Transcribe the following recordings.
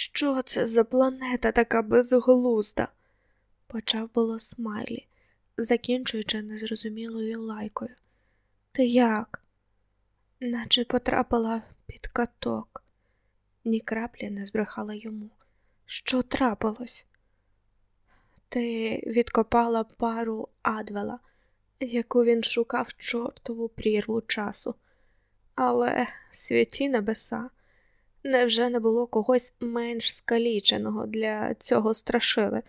Що це за планета така безглузда? почав було смайлі, закінчуючи незрозумілою лайкою. Ти як? Наче потрапила під каток. Ні краплі не збрехала йому. Що трапилось? Ти відкопала пару Адвела, яку він шукав чортову прірву часу. Але святі небеса, невже не було когось менш скаліченого для цього страшили?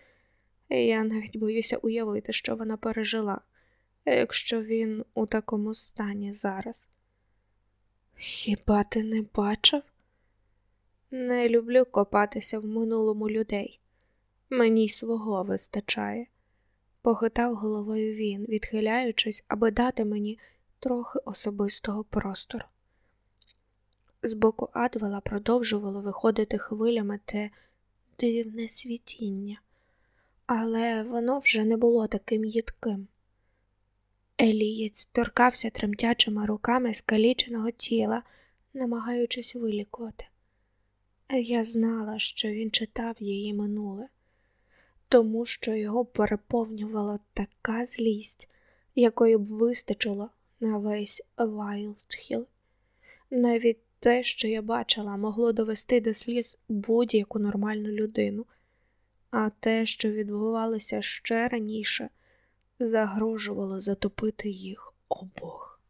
Я навіть боюся уявити, що вона пережила, якщо він у такому стані зараз. Хіба ти не бачив? Не люблю копатися в минулому людей. Мені й свого вистачає, похитав головою він, відхиляючись, аби дати мені трохи особистого простору. З боку Адвела продовжувало виходити хвилями те дивне світіння, але воно вже не було таким їдким. Елієць торкався тремтячими руками скаліченого тіла, намагаючись вилікувати. Я знала, що він читав її минуле, тому що його переповнювала така злість, якої б вистачило на весь Вайлдхіл. Навіть те, що я бачила, могло довести до сліз будь-яку нормальну людину, а те, що відбувалося ще раніше, загрожувало затопити їх обох.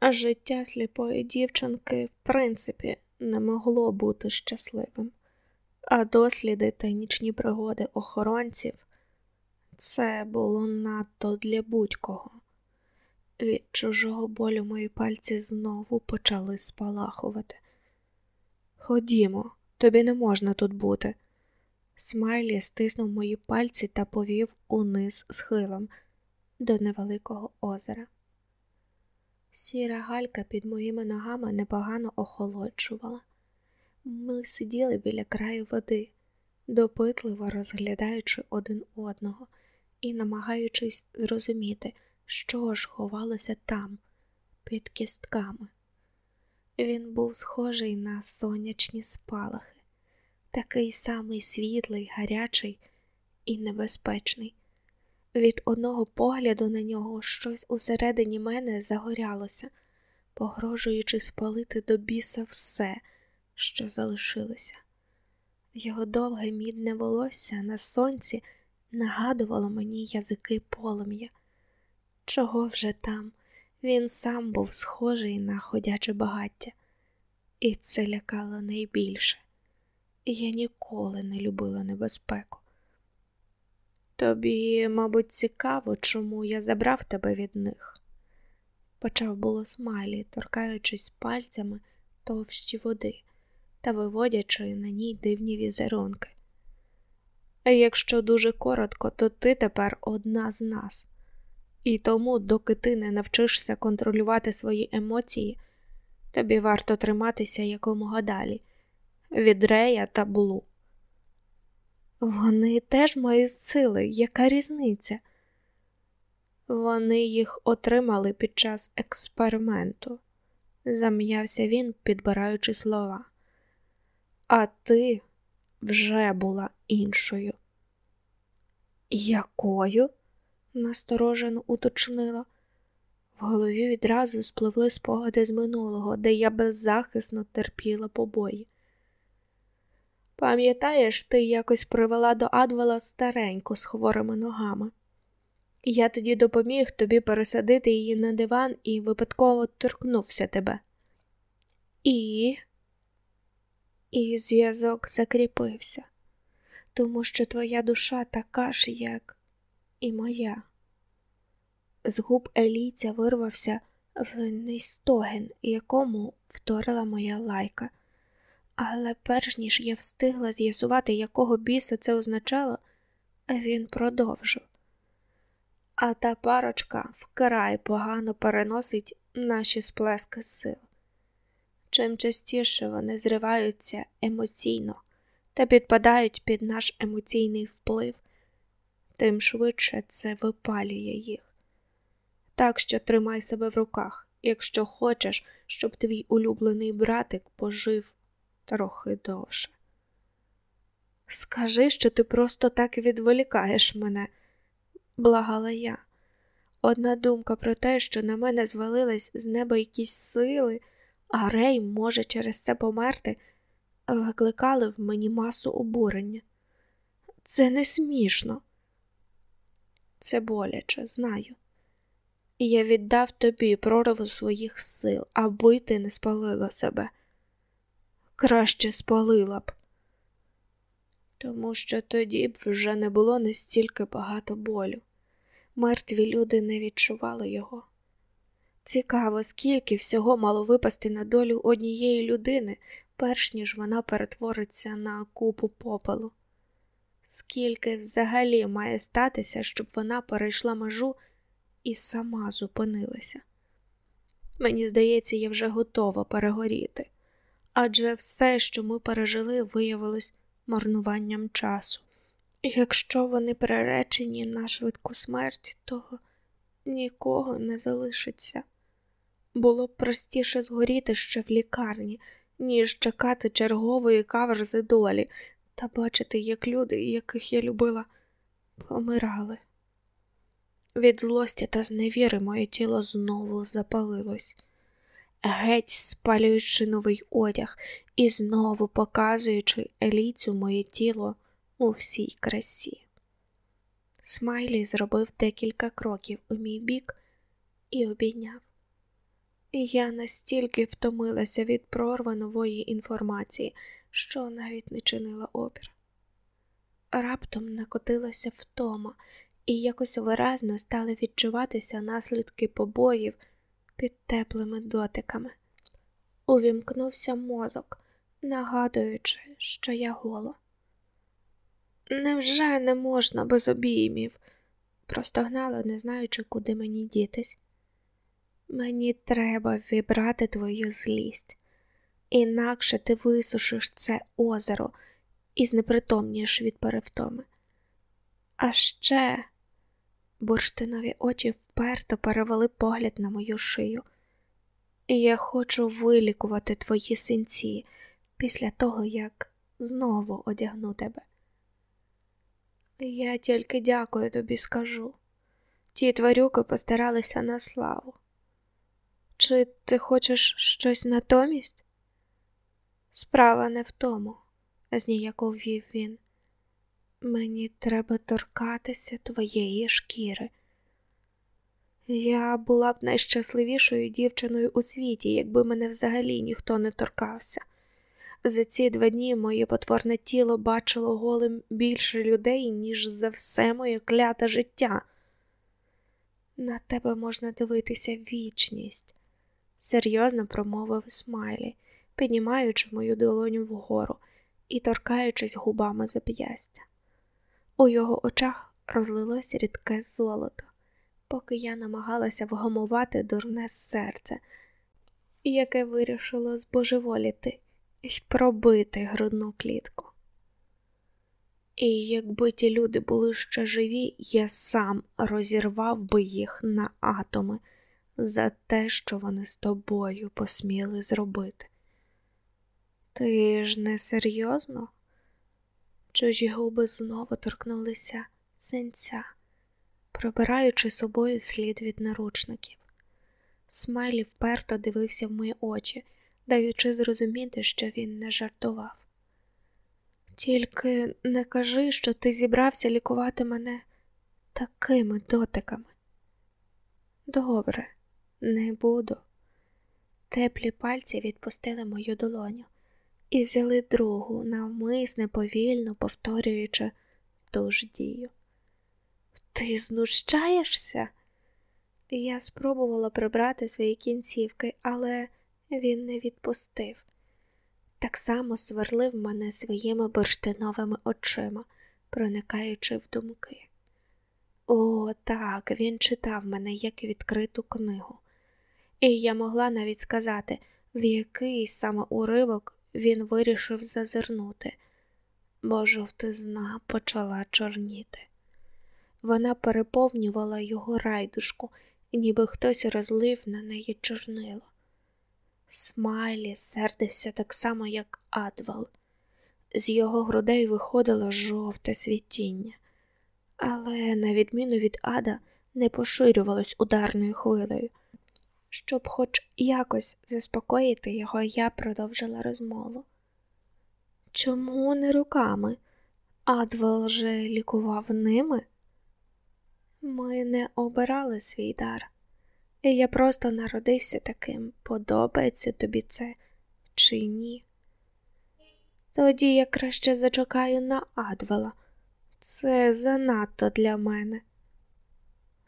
А життя сліпої дівчинки, в принципі, не могло бути щасливим, а досліди та нічні пригоди охоронців це було надто для будь-кого. Від чужого болю мої пальці знову почали спалахувати. Ходімо, тобі не можна тут бути. Смайлі стиснув мої пальці та повів униз схилом до невеликого озера. Сіра галька під моїми ногами непогано охолоджувала. Ми сиділи біля краю води, допитливо розглядаючи один одного і намагаючись зрозуміти, що ж ховалося там, під кістками. Він був схожий на сонячні спалахи, такий самий світлий, гарячий і небезпечний. Від одного погляду на нього щось усередині мене загорялося, погрожуючи спалити до біса все, що залишилося. Його довге мідне волосся на сонці нагадувало мені язики полум'я. Чого вже там? Він сам був схожий на ходяче багаття, і це лякало найбільше. Я ніколи не любила небезпеку. Тобі, мабуть, цікаво, чому я забрав тебе від них, почав було смайлі, торкаючись пальцями товщі води та виводячи на ній дивні візерунки. Якщо дуже коротко, то ти тепер одна з нас, і тому, доки ти не навчишся контролювати свої емоції, тобі варто триматися якомога далі від Рея та Блу. Вони теж мають сили, яка різниця? Вони їх отримали під час експерименту, зам'явся він, підбираючи слова. А ти вже була іншою. Якою? Насторожено уточнила. В голові відразу спливли спогади з минулого, де я беззахисно терпіла побої. Пам'ятаєш, ти якось привела до Адвела стареньку з хворими ногами. Я тоді допоміг тобі пересадити її на диван і випадково торкнувся тебе. І І зв'язок закріпився, тому що твоя душа така ж, як і моя. З губ Елійця вирвався винний стогін, якому вторила моя лайка. Але перш ніж я встигла з'ясувати, якого біса це означало, він продовжив. А та парочка вкрай погано переносить наші сплески сил. Чим частіше вони зриваються емоційно та підпадають під наш емоційний вплив, тим швидше це випалює їх. Так що тримай себе в руках, якщо хочеш, щоб твій улюблений братик пожив трохи довше. Скажи, що ти просто так відволікаєш мене, благала я. Одна думка про те, що на мене звалились з неба якісь сили, а Рей може через це померти, викликали в мені масу обурення. Це не смішно. Це боляче, знаю. І я віддав тобі прориву своїх сил, аби ти не спалила себе. Краще спалила б, тому що тоді б вже не було настільки багато болю. Мертві люди не відчували його. Цікаво, скільки всього мало випасти на долю однієї людини, перш ніж вона перетвориться на купу попелу. Скільки взагалі має статися, щоб вона перейшла межу і сама зупинилася? Мені здається, я вже готова перегоріти, адже все, що ми пережили, виявилось марнуванням часу. Якщо вони приречені на швидку смерть, то нікого не залишиться. Було б простіше згоріти ще в лікарні, ніж чекати чергової каверзи долі та бачити, як люди, яких я любила, помирали. Від злості та зневіри моє тіло знову запалилось, геть спалюючи новий одяг і знову показуючи еліцю моє тіло у всій красі. Смайлі зробив декілька кроків у мій бік і обійняв. Я настільки втомилася від прорва нової інформації, що навіть не чинила опір. Раптом накотилася втома, і якось виразно стали відчуватися наслідки побоїв під теплими дотиками. Увімкнувся мозок, нагадуючи, що я гола. Невже не можна без обіймів? простогнала, не знаючи, куди мені дітись. Мені треба вібрати твою злість, інакше ти висушиш це озеро і знепритомнієш від перевтоми. А ще бурштинові очі вперто перевели погляд на мою шию, я хочу вилікувати твої синці після того, як знову одягну тебе. Я тільки дякую тобі скажу. Ті тварюки постаралися на славу. Чи ти хочеш щось натомість? Справа не в тому, зніяковів він. Мені треба торкатися твоєї шкіри. Я була б найщасливішою дівчиною у світі, якби мене взагалі ніхто не торкався. За ці два дні моє потворне тіло бачило голим більше людей, ніж за все моє кляте життя. На тебе можна дивитися вічність, серйозно промовив Смайлі, піднімаючи мою долоню вгору і торкаючись губами зап'ястя. У його очах розлилось рідке золото, поки я намагалася вгамувати дурне серце, яке вирішило збожеволіти і пробити грудну клітку. І якби ті люди були ще живі, я сам розірвав би їх на атоми за те, що вони з тобою посміли зробити. Ти ж не серйозно? Чужі губи знову торкнулися синця, пробираючи собою слід від наручників. Смайлі вперто дивився в мої очі даючи зрозуміти, що він не жартував. Тільки не кажи, що ти зібрався лікувати мене такими дотиками. Добре, не буду. Теплі пальці відпустили мою долоню і взяли другу, навмисне повільно повторюючи ту ж дію. Ти знущаєшся? Я спробувала прибрати свої кінцівки, але він не відпустив. Так само сверлив мене своїми бурштиновими очима, проникаючи в думки. О, так, він читав мене як відкриту книгу, і я могла навіть сказати, в який саме уривок він вирішив зазирнути, бо жовтизна почала чорніти. Вона переповнювала його райдушку, ніби хтось розлив на неї чорнило. Смайлі сердився так само, як Адвал. З його грудей виходило жовте світіння, але, на відміну від ада, не поширювалось ударною хвилею. Щоб хоч якось заспокоїти його, я продовжила розмову. Чому не руками? Адвел же лікував ними? Ми не обирали свій дар, і я просто народився таким, подобається тобі це чи ні. Тоді я краще зачекаю на Адвела. Це занадто для мене.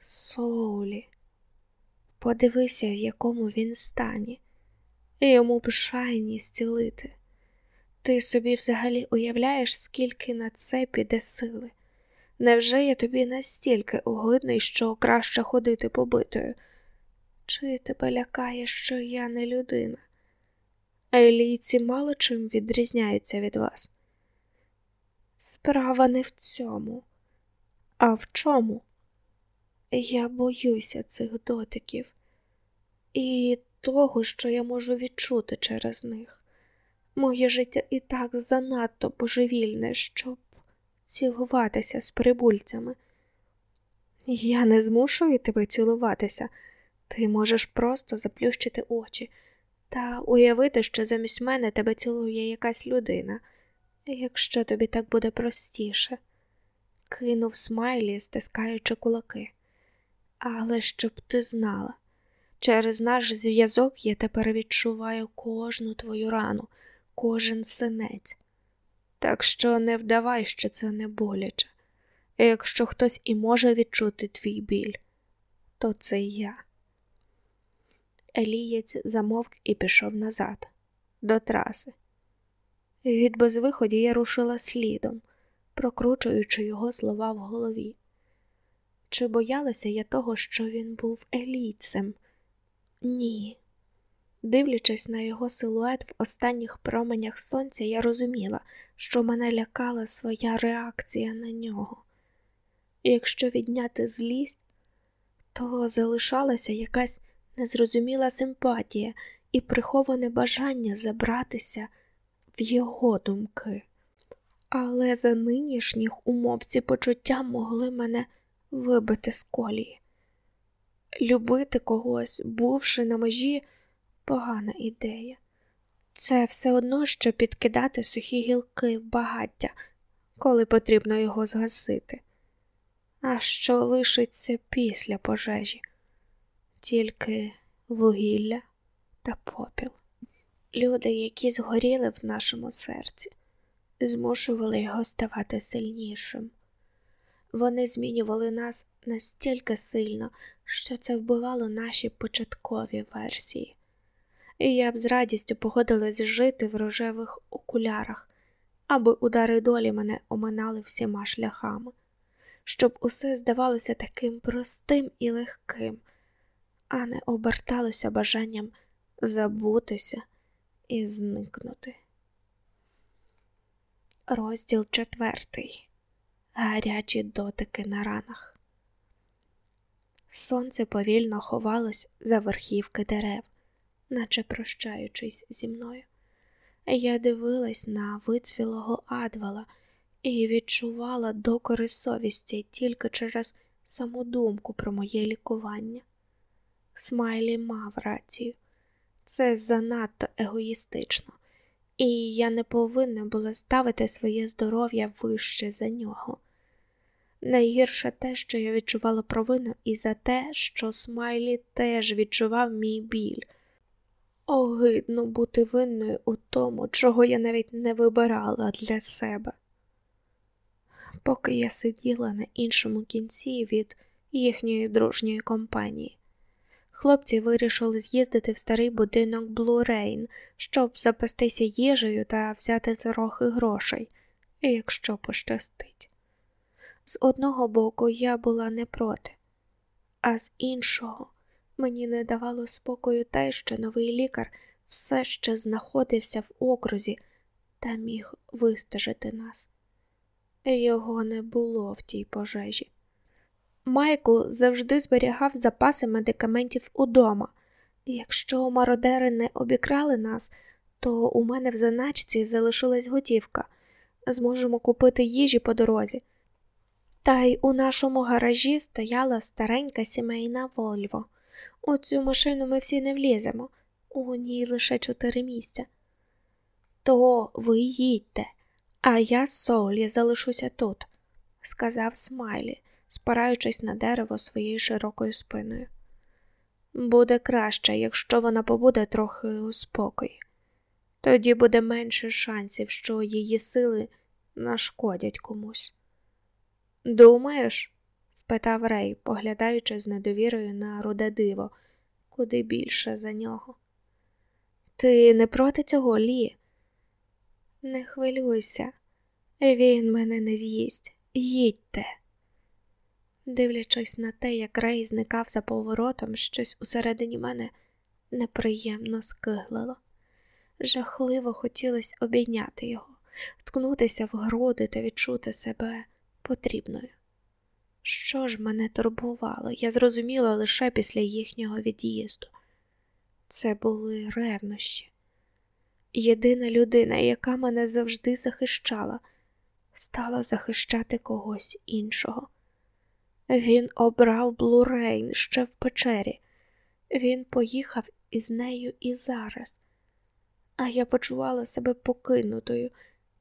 Соулі, подивися, в якому він стані, йому б шайні зцілити. Ти собі взагалі уявляєш, скільки на це піде сили? Невже я тобі настільки огидний, що краще ходити побитою? Чи тебе лякає, що я не людина? Елійці мало чим відрізняються від вас. Справа не в цьому, а в чому? Я боюся цих дотиків і того, що я можу відчути через них. Моє життя і так занадто божевільне, щоб цілуватися з прибульцями. Я не змушую тебе цілуватися, ти можеш просто заплющити очі та уявити, що замість мене тебе цілує якась людина, якщо тобі так буде простіше, кинув смайлі, стискаючи кулаки. Але щоб ти знала, через наш зв'язок я тепер відчуваю кожну твою рану, кожен синець. Так що не вдавай, що це не боляче. Якщо хтось і може відчути твій біль, то це я. Елієць замовк і пішов назад, до траси. Від безвиході я рушила слідом, прокручуючи його слова в голові. Чи боялася я того, що він був елійцем? Ні. Дивлячись на його силует в останніх променях сонця, я розуміла, що мене лякала своя реакція на нього. Якщо відняти злість, то залишалася якась незрозуміла симпатія і приховане бажання забратися в його думки. Але за нинішніх умов ці почуття могли мене вибити з колії. Любити когось, бувши на межі, погана ідея. Це все одно, що підкидати сухі гілки в багаття, коли потрібно його згасити. А що лишиться після пожежі? Тільки вугілля та попіл. Люди, які згоріли в нашому серці, змушували його ставати сильнішим. Вони змінювали нас настільки сильно, що це вбивало наші початкові версії і я б з радістю погодилась жити в рожевих окулярах, аби удари долі мене оминали всіма шляхами, щоб усе здавалося таким простим і легким, а не оберталося бажанням забутися і зникнути. Розділ четвертий. Гарячі дотики на ранах. Сонце повільно ховалось за верхівки дерев наче прощаючись зі мною. Я дивилась на вицвілого адвала і відчувала докори совісті тільки через саму думку про моє лікування. Смайлі мав рацію, це занадто егоїстично, і я не повинна була ставити своє здоров'я вище за нього. Найгірше те, що я відчувала провину і за те, що Смайлі теж відчував мій біль. Огидно бути винною у тому, чого я навіть не вибирала для себе. Поки я сиділа на іншому кінці від їхньої дружньої компанії, хлопці вирішили з'їздити в старий будинок Блурейн, щоб запастися їжею та взяти трохи грошей, якщо пощастить. З одного боку, я була не проти, а з іншого. Мені не давало спокою те, що новий лікар все ще знаходився в окрузі та міг вистежити нас. Його не було в тій пожежі. Майкл завжди зберігав запаси медикаментів удома, якщо мародери не обікрали нас, то у мене в заначці залишилась готівка, зможемо купити їжі по дорозі. Та й у нашому гаражі стояла старенька сімейна Вольво. У цю машину ми всі не вліземо, у ній лише чотири місця. То ви їдьте, а я з Соулі залишуся тут, сказав Смайлі, спираючись на дерево своєю широкою спиною. Буде краще, якщо вона побуде трохи у спокої. Тоді буде менше шансів, що її сили нашкодять комусь. Думаєш? спитав Рей, поглядаючи з недовірою на руде диво, куди більше за нього. Ти не проти цього, Лі? Не хвилюйся, він мене не з'їсть. Їдьте. Дивлячись на те, як Рей зникав за поворотом, щось усередині мене неприємно скиглило. Жахливо хотілося обійняти його, ткнутися в груди та відчути себе потрібною. Що ж мене турбувало, я зрозуміла лише після їхнього від'їзду. Це були ревнощі. Єдина людина, яка мене завжди захищала, стала захищати когось іншого. Він обрав Блурейн ще в печері, він поїхав із нею і зараз, а я почувала себе покинутою,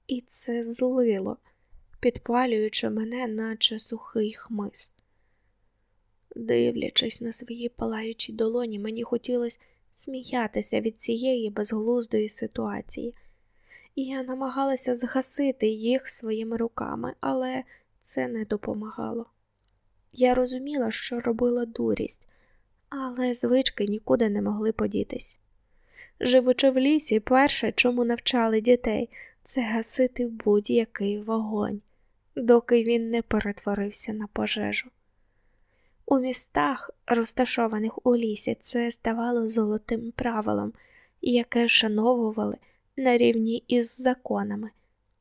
і це злило, підпалюючи мене, наче сухий хмиз. Дивлячись на свої палаючі долоні, мені хотілося сміятися від цієї безглуздої ситуації, і я намагалася згасити їх своїми руками, але це не допомагало. Я розуміла, що робила дурість, але звички нікуди не могли подітись. Живучи в лісі, перше, чому навчали дітей, це гасити будь-який вогонь, доки він не перетворився на пожежу. У містах, розташованих у лісі, це ставало золотим правилом, яке вшановували на рівні із законами,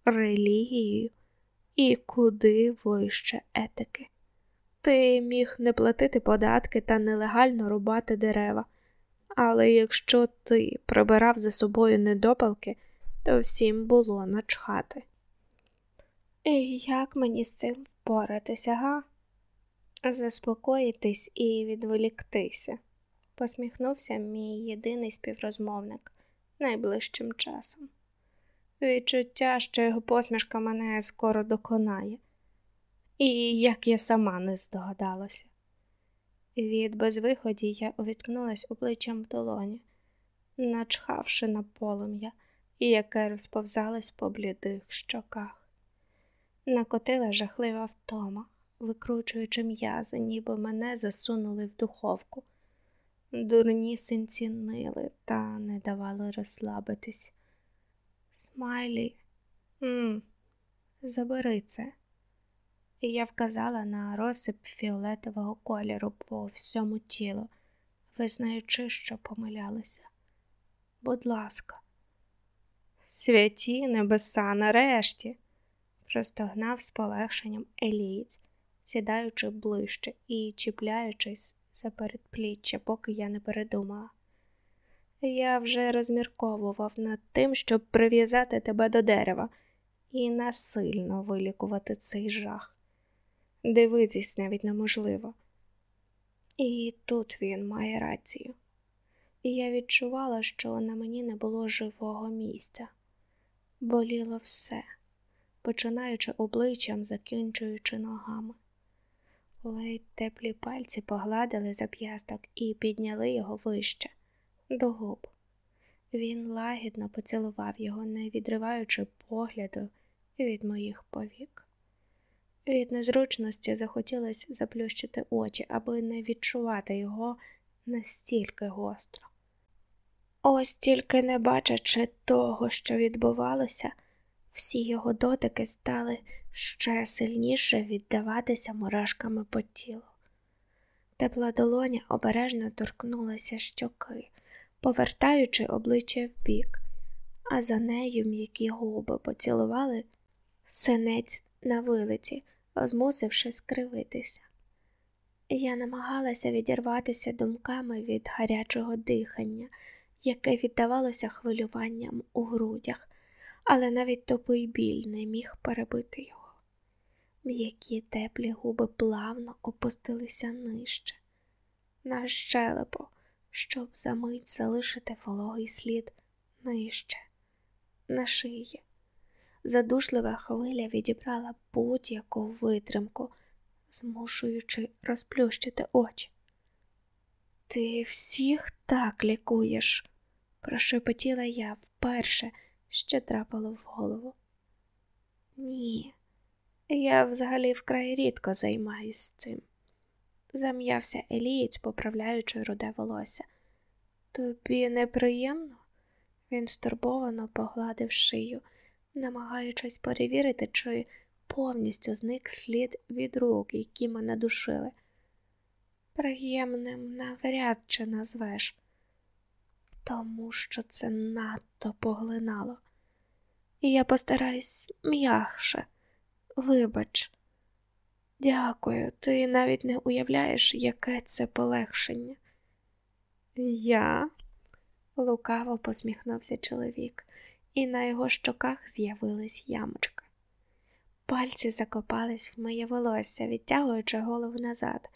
релігією і куди вище етики. Ти міг не платити податки та нелегально рубати дерева, але якщо ти прибирав за собою недопалки, то всім було начхати. Як мені з цим впоратися, га? Заспокоїтись і відволіктися, посміхнувся мій єдиний співрозмовник найближчим часом. Відчуття, що його посмішка мене скоро доконає, і як я сама не здогадалася. Від безвиході я увіткнулась обличчям в долоні, начхавши на полум'я, яке розповзалось по блідих щоках. Накотила жахлива втома викручуючи м'язи, ніби мене засунули в духовку. Дурні синці нили та не давали розслабитись. Смайлі, Мм, забери це. І я вказала на розсип фіолетового кольору по всьому тілу, визнаючи, що помилялися. Будь ласка, святі небеса нарешті, простогнав з полегшенням Елієць, сідаючи ближче і чіпляючись за передпліччя, поки я не передумала. Я вже розмірковував над тим, щоб прив'язати тебе до дерева і насильно вилікувати цей жах. Дивитись навіть неможливо. І тут він має рацію. І я відчувала, що на мені не було живого місця. Боліло все, починаючи обличчям, закінчуючи ногами. Ледь теплі пальці погладили зап'ясток і підняли його вище, до губ. Він лагідно поцілував його, не відриваючи погляду від моїх повік. Від незручності захотілося заплющити очі, аби не відчувати його настільки гостро. Ось тільки не бачачи того, що відбувалося, всі його дотики стали ще сильніше віддаватися мурашками по тілу. Тепла долоня обережно торкнулася щоки, повертаючи обличчя вбік, а за нею м'які губи поцілували синець на вилиці, змусивши скривитися. Я намагалася відірватися думками від гарячого дихання, яке віддавалося хвилюванням у грудях, але навіть тупий біль не міг перебити його. М'які теплі губи плавно опустилися нижче, на щелепу, щоб за мить залишити вологий слід нижче, на шиї. Задушлива хвиля відібрала будь-яку витримку, змушуючи розплющити очі. Ти всіх так лікуєш, прошепотіла я вперше, що трапило в голову. Ні, я взагалі вкрай рідко займаюсь цим. Зам'явся Елієць, поправляючи руде волосся. Тобі неприємно? Він стурбовано погладив шию, намагаючись перевірити, чи повністю зник слід від рук, які мене душили. Приємним навряд чи назвеш, тому що це надто поглинало. Я постараюсь м'якше. Вибач, дякую, ти навіть не уявляєш, яке це полегшення. Я? лукаво посміхнувся чоловік, і на його щоках з'явились ямочки. Пальці закопались в моє волосся, відтягуючи голову назад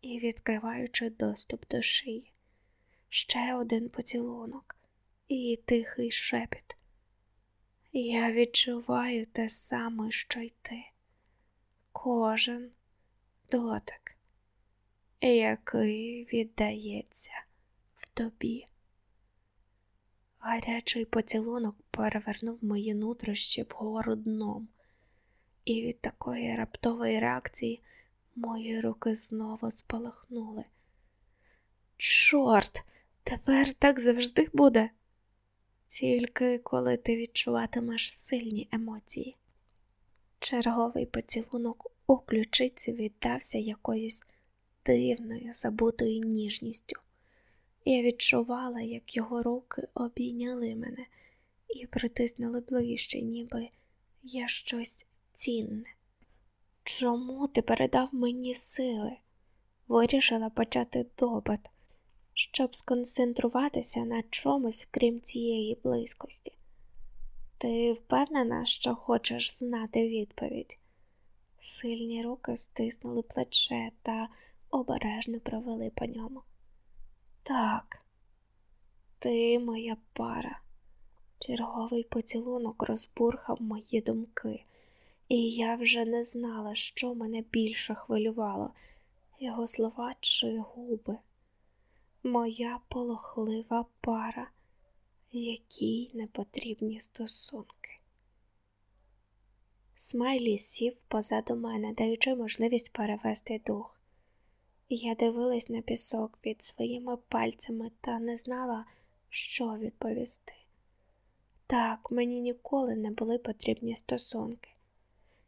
і відкриваючи доступ до шиї. Ще один поцілунок і тихий шепіт. Я відчуваю те саме, що й ти. Кожен дотик, який віддається в тобі. Гарячий поцілунок перевернув мої нутрощі вгору дном, і від такої раптової реакції мої руки знову спалахнули. Чорт, тепер так завжди буде, тільки коли ти відчуватимеш сильні емоції. Черговий поцілунок у ключиці віддався якоюсь дивною, забутою ніжністю. Я відчувала, як його руки обійняли мене і притиснули ближче, ніби я щось цінне. Чому ти передав мені сили? Вирішила почати допит, щоб сконцентруватися на чомусь, крім цієї близькості. Ти впевнена, що хочеш знати відповідь? Сильні руки стиснули плече та обережно провели по ньому. Так, ти моя пара. Черговий поцілунок розбурхав мої думки, і я вже не знала, що мене більше хвилювало його слова чи губи. Моя полохлива пара, якій не потрібні стосунки. Смайлі сів позаду мене, даючи можливість перевести дух. Я дивилась на пісок під своїми пальцями та не знала, що відповісти. Так, мені ніколи не були потрібні стосунки.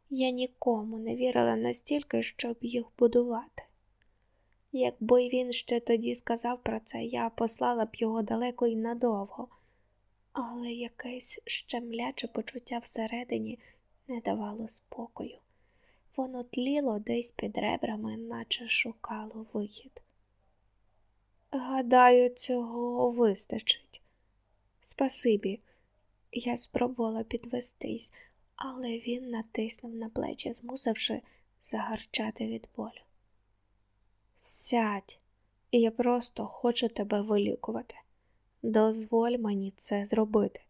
Я нікому не вірила настільки, щоб їх будувати. Якби він ще тоді сказав про це, я послала б його далеко і надовго, але якесь щемляче почуття всередині не давало спокою. Воно тліло десь під ребрами, наче шукало вихід. Гадаю, цього вистачить. Спасибі, я спробувала підвестись, але він натиснув на плечі, змусивши загарчати від болю. Сядь, я просто хочу тебе вилікувати. Дозволь мені це зробити.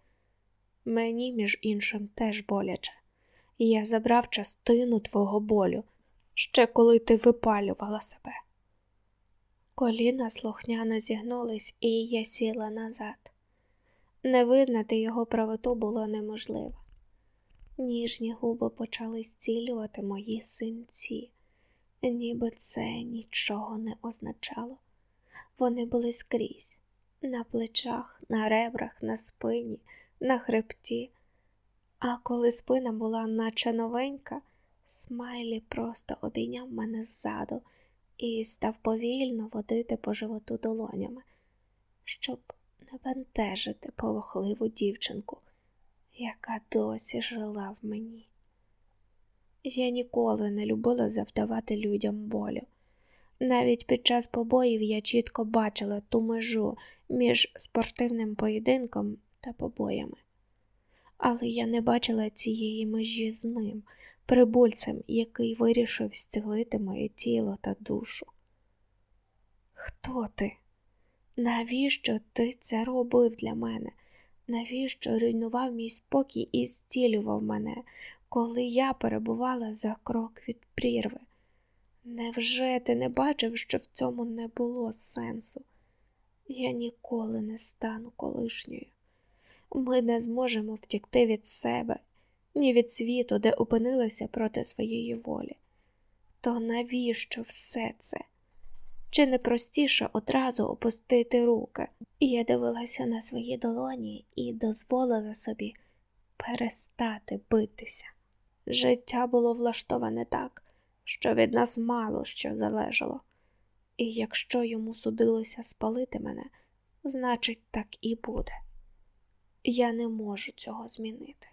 Мені, між іншим, теж боляче я забрав частину твого болю, ще коли ти випалювала себе. Коліна слухняно зігнулись, і я сіла назад. Не визнати його правоту було неможливо. Ніжні губи почали зцілювати мої синці, ніби це нічого не означало. Вони були скрізь, на плечах, на ребрах, на спині, на хребті, а коли спина була наче новенька, Смайлі просто обійняв мене ззаду і став повільно водити по животу долонями, щоб не бентежити полохливу дівчинку, яка досі жила в мені. Я ніколи не любила завдавати людям болю. Навіть під час побоїв я чітко бачила ту межу між спортивним поєдинком та побоями але я не бачила цієї межі з ним, прибульцем, який вирішив зцілити моє тіло та душу. Хто ти? Навіщо ти це робив для мене? Навіщо руйнував мій спокій і зцілював мене, коли я перебувала за крок від прірви? Невже ти не бачив, що в цьому не було сенсу? Я ніколи не стану колишньою. Ми не зможемо втікти від себе, ні від світу, де опинилися проти своєї волі. То навіщо все це? Чи не простіше одразу опустити руки? Я дивилася на свої долоні і дозволила собі перестати битися. Життя було влаштоване так, що від нас мало що залежало, і якщо йому судилося спалити мене, значить, так і буде. Я не можу цього змінити.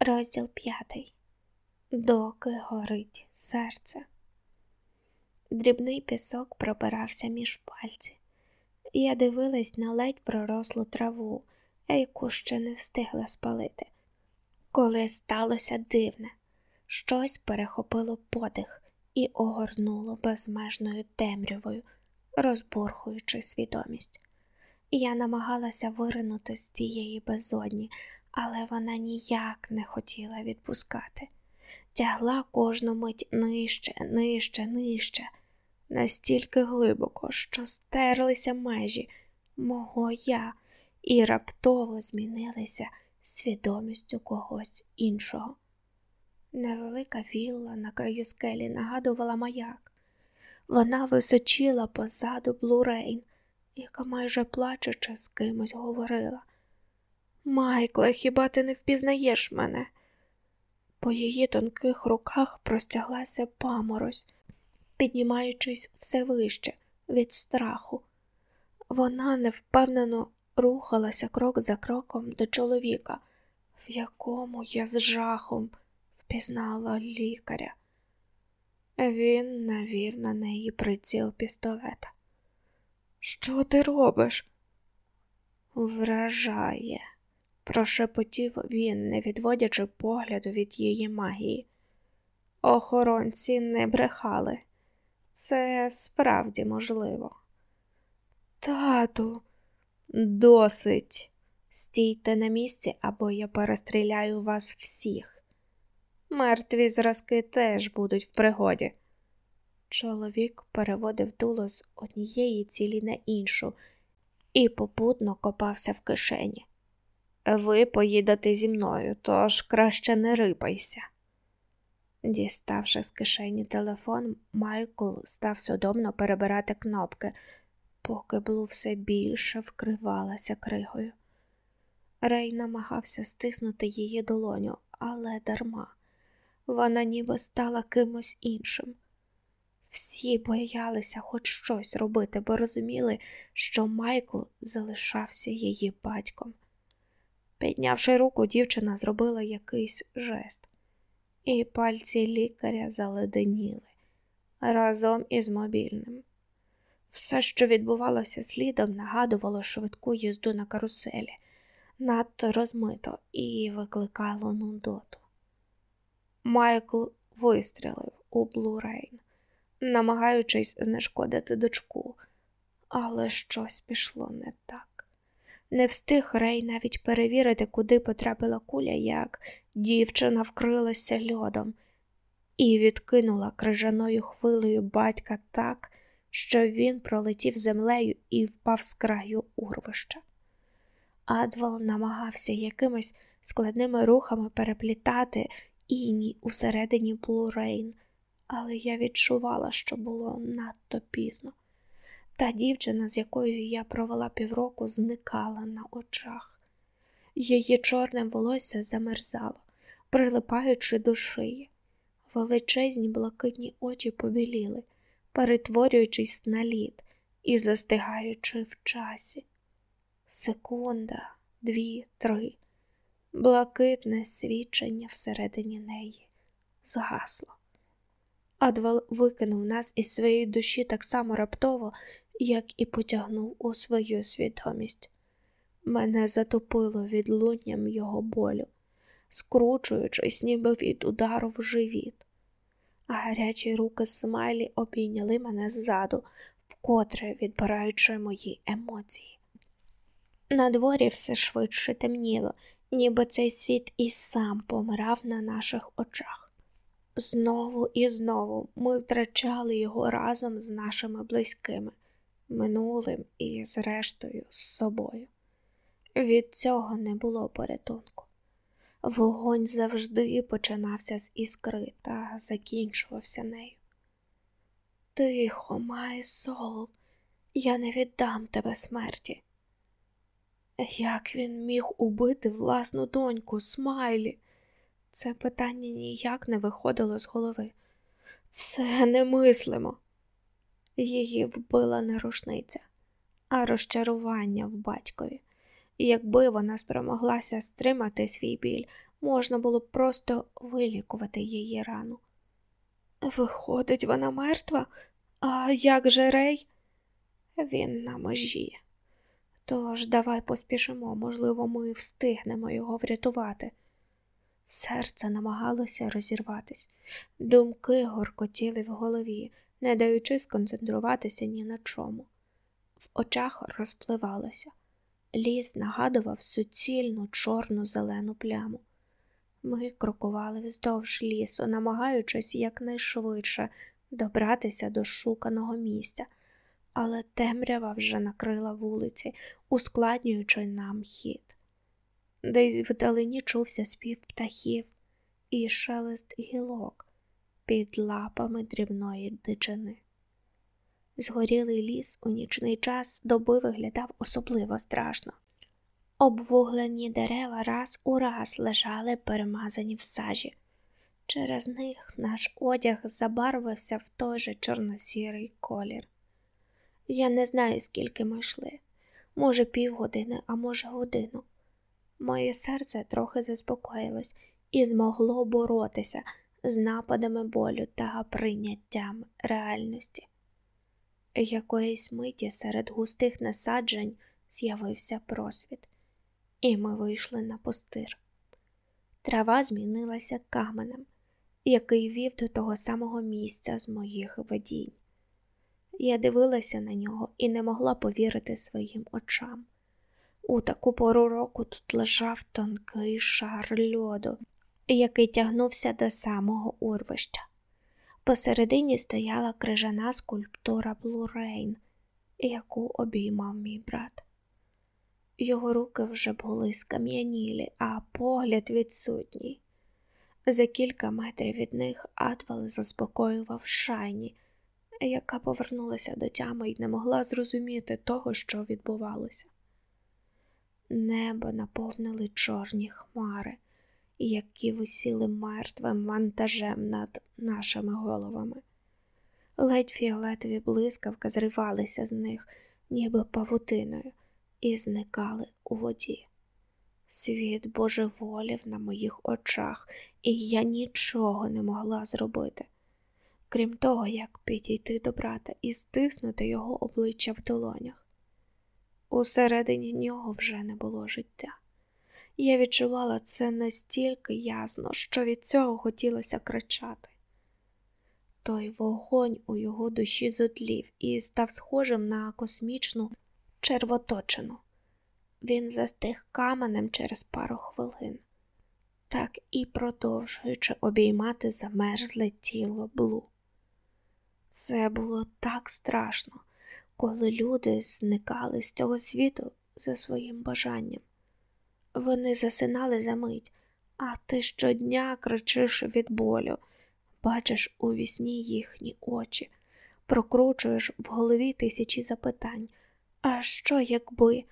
Розділ п'ятий. Доки горить серце. Дрібний пісок пробирався між пальці. Я дивилась на ледь пророслу траву, яку ще не встигла спалити. Коли сталося дивне, щось перехопило подих і огорнуло безмежною темрявою, розбурхуючи свідомість. Я намагалася виринути з тієї безодні, але вона ніяк не хотіла відпускати. Тягла кожну мить нижче, нижче, нижче, настільки глибоко, що стерлися межі мого я і раптово змінилися свідомістю когось іншого. Невелика вілла на краю скелі нагадувала маяк. Вона височила позаду Блурейн, яка майже плачучи з кимось говорила. Майкле, хіба ти не впізнаєш мене? По її тонких руках простяглася паморозь, піднімаючись все вище від страху. Вона невпевнено рухалася крок за кроком до чоловіка, в якому я з жахом впізнала лікаря. Він навів на неї приціл пістолета. Що ти робиш? Вражає, прошепотів він, не відводячи погляду від її магії. Охоронці не брехали. Це справді можливо. Тату, досить. Стійте на місці, або я перестріляю вас всіх. Мертві зразки теж будуть в пригоді. Чоловік переводив дуло з однієї цілі на іншу і попутно копався в кишені. Ви поїдете зі мною, тож краще не рипайся. Діставши з кишені телефон, Майкл став судомно перебирати кнопки, поки Блу все більше вкривалася кригою. Рей намагався стиснути її долоню, але дарма. Вона ніби стала кимось іншим. Всі боялися хоч щось робити, бо розуміли, що Майкл залишався її батьком. Піднявши руку, дівчина зробила якийсь жест, і пальці лікаря заледеніли разом із мобільним. Все, що відбувалося слідом, нагадувало швидку їзду на каруселі, надто розмито і викликало нудоту. Майкл вистрілив у Блурейн намагаючись знешкодити дочку, але щось пішло не так. Не встиг Рей навіть перевірити, куди потрапила куля, як дівчина вкрилася льодом і відкинула крижаною хвилею батька так, що він пролетів землею і впав з краю урвища. Адвал намагався якимись складними рухами переплітати іній усередині Блурейн, але я відчувала, що було надто пізно. Та дівчина, з якою я провела півроку, зникала на очах. Її чорне волосся замерзало, прилипаючи до шиї. Величезні блакитні очі побіліли, перетворюючись на лід і застигаючи в часі. Секунда, дві, три, блакитне свідчення всередині неї згасло. Адвал викинув нас із своєї душі так само раптово, як і потягнув у свою свідомість. Мене затопило відлунням його болю, скручуючись, ніби від удару в живіт. А гарячі руки Смайлі обійняли мене ззаду, вкотре відбираючи мої емоції. На дворі все швидше темніло, ніби цей світ і сам помирав на наших очах. Знову і знову ми втрачали його разом з нашими близькими, минулим і, зрештою, з собою. Від цього не було порятунку. Вогонь завжди починався з іскри та закінчувався нею. Тихо, май сол, я не віддам тебе смерті. Як він міг убити власну доньку, Смайлі? Це питання ніяк не виходило з голови. Це немислимо. Її вбила не рушниця, а розчарування в батькові. Якби вона спромоглася стримати свій біль, можна було б просто вилікувати її рану. Виходить, вона мертва, а як же Рей? Він на межі. Тож давай поспішимо, можливо, ми встигнемо його врятувати. Серце намагалося розірватись, думки горкотіли в голові, не даючи сконцентруватися ні на чому. В очах розпливалося. Ліс нагадував суцільну чорну зелену пляму. Ми крокували вздовж лісу, намагаючись якнайшвидше добратися до шуканого місця, але темрява вже накрила вулиці, ускладнюючи нам хід. Десь вдалині чувся спів птахів і шелест гілок під лапами дрібної дичини. Згорілий ліс у нічний час доби виглядав особливо страшно. Обвуглені дерева раз у раз лежали перемазані в сажі. Через них наш одяг забарвився в той же чорносірий колір. Я не знаю, скільки ми йшли, може, півгодини, а може, годину. Моє серце трохи заспокоїлось і змогло боротися з нападами болю та прийняттям реальності. Якоїсь миті серед густих насаджень з'явився просвіт, і ми вийшли на пустир. Трава змінилася каменем, який вів до того самого місця з моїх видінь. Я дивилася на нього і не могла повірити своїм очам. У таку пору року тут лежав тонкий шар льоду, який тягнувся до самого урвища. Посередині стояла крижана скульптура Блурейн, яку обіймав мій брат. Його руки вже були скам'янілі, а погляд відсутній. За кілька метрів від них Атвал заспокоював шайні, яка повернулася до тями і не могла зрозуміти того, що відбувалося. Небо наповнили чорні хмари, які висіли мертвим вантажем над нашими головами. Ледь фіолетові блискавки зривалися з них, ніби павутиною, і зникали у воді. Світ божеволів на моїх очах, і я нічого не могла зробити, крім того, як підійти до брата і стиснути його обличчя в долонях. Усередині нього вже не було життя. Я відчувала це настільки ясно, що від цього хотілося кричати. Той вогонь у його душі зотлів і став схожим на космічну червоточину. Він застиг каменем через пару хвилин, так і продовжуючи обіймати замерзле тіло Блу. Це було так страшно, коли люди зникали з цього світу за своїм бажанням. Вони засинали за мить, а ти щодня кричиш від болю, бачиш у вісні їхні очі, прокручуєш в голові тисячі запитань. А що, якби?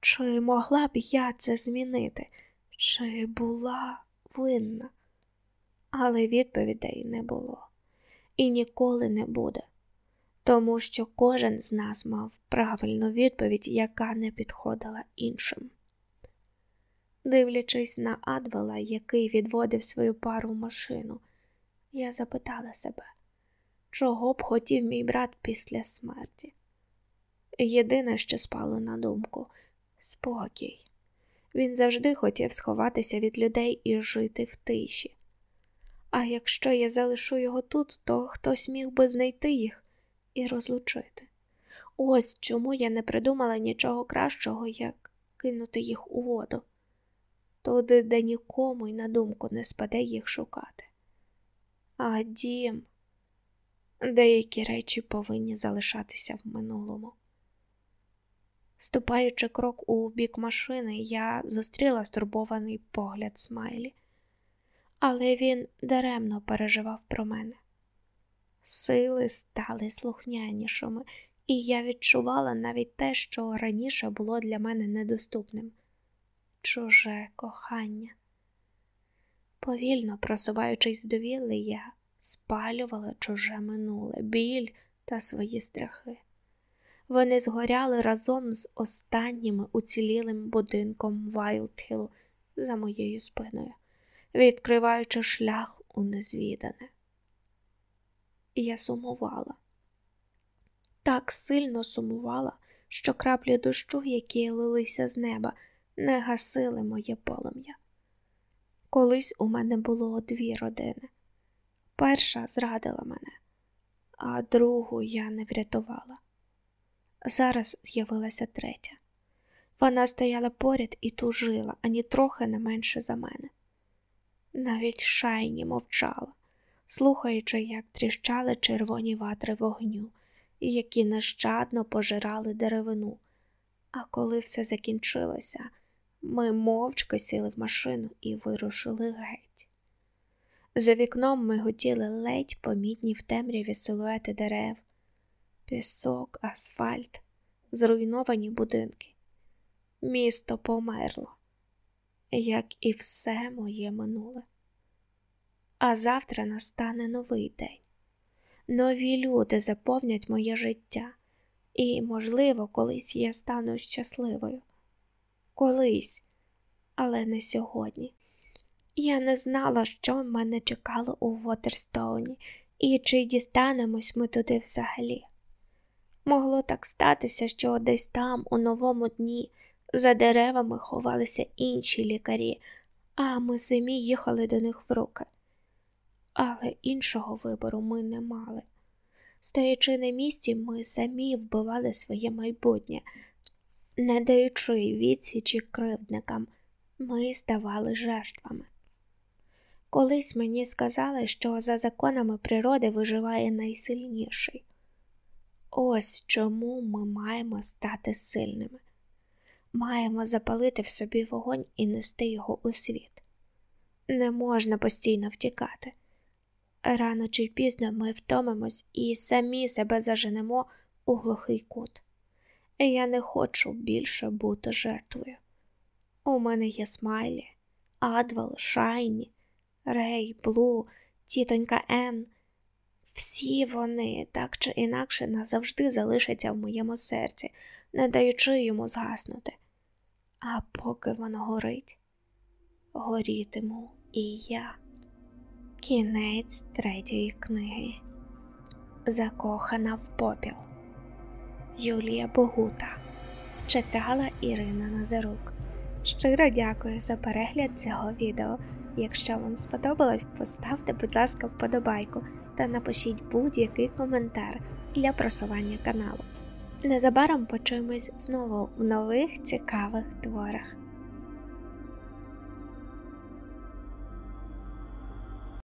Чи могла б я це змінити? Чи була винна? Але відповідей не було і ніколи не буде тому що кожен з нас мав правильну відповідь, яка не підходила іншим. Дивлячись на Адвела, який відводив свою пару в машину, я запитала себе, чого б хотів мій брат після смерті. Єдине, що спало на думку, спокій. Він завжди хотів сховатися від людей і жити в тиші. А якщо я залишу його тут, то хтось міг би знайти їх і розлучити. Ось чому я не придумала нічого кращого, як кинути їх у воду, туди, де нікому й на думку не спаде їх шукати. А дім, деякі речі повинні залишатися в минулому. Ступаючи крок у бік машини, я зустріла стурбований погляд Смайлі, але він даремно переживав про мене. Сили стали слухнянішими, і я відчувала навіть те, що раніше було для мене недоступним чуже кохання. Повільно просуваючись до вілли, я спалювала чуже минуле, біль та свої страхи. Вони згоряли разом з останніми уцілілим будинком Вайлдхілу за моєю спиною, відкриваючи шлях у незвідане. Я сумувала, так сильно сумувала, що краплі дощу, які лилися з неба, не гасили моє полум'я. Колись у мене було дві родини. Перша зрадила мене, а другу я не врятувала. Зараз з'явилася третя. Вона стояла поряд і тужила, ані трохи не менше за мене. Навіть шайні мовчала, слухаючи, як тріщали червоні ватри вогню, які нещадно пожирали деревину. А коли все закінчилося, ми мовчки сіли в машину і вирушили геть. За вікном ми готіли ледь помітні в темряві силуети дерев, пісок, асфальт, зруйновані будинки. Місто померло, як і все моє минуле. А завтра настане новий день. Нові люди заповнять моє життя, і, можливо, колись я стану щасливою. Колись, але не сьогодні. Я не знала, що мене чекало у Вотерстоуні, і чи дістанемось ми туди взагалі. Могло так статися, що десь там, у новому дні, за деревами ховалися інші лікарі, а ми самі їхали до них в руки. Але іншого вибору ми не мали. Стоячи на місці, ми самі вбивали своє майбутнє, не даючи відсічі кривдникам, ми ставали жертвами. Колись мені сказали, що за законами природи виживає найсильніший. Ось чому ми маємо стати сильними, маємо запалити в собі вогонь і нести його у світ. Не можна постійно втікати. Рано чи пізно ми втомимось і самі себе заженемо у глухий кут. Я не хочу більше бути жертвою. У мене є смайлі, Адвал, Шайні, Рей, Блу, тітонька Ен. Всі вони так чи інакше назавжди залишаться в моєму серці, не даючи йому згаснути. А поки воно горить, горітиму і я. Кінець третьої книги Закохана в попіл Юлія Богута читала Ірина Назарук. Щиро дякую за перегляд цього відео. Якщо вам сподобалось, поставте, будь ласка, вподобайку та напишіть будь-який коментар для просування каналу. Незабаром почуємось знову в нових цікавих творах.